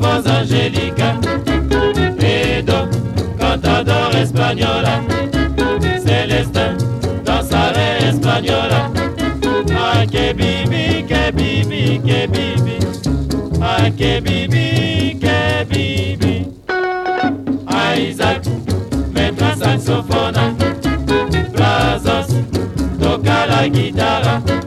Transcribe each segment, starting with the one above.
dans Angelica. Edo, cantador española. Celestin, danzare española. Ay, que bibi, que bibi, que bibi. Ay, que bibi, que bibi. Isaac, maître saxophone. Brazos, toca la guitare.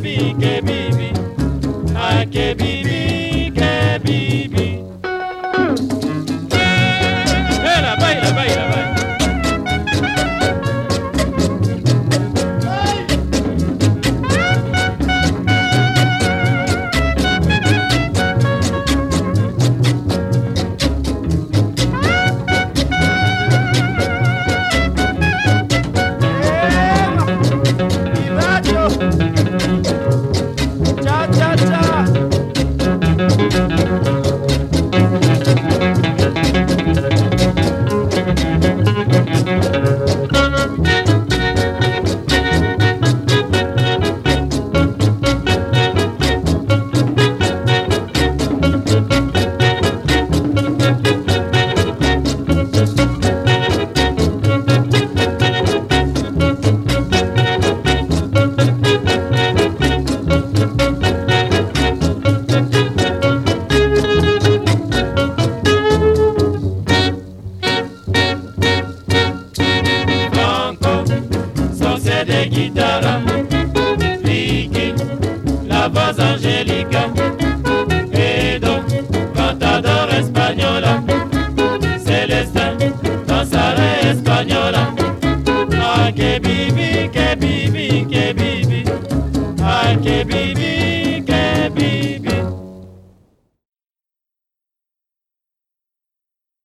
kebi I bi be. voz angélica. Edo, cantador española. Celestin, danzaré española. Ay, ah, que viví, que viví, que viví. Ay, ah, que viví.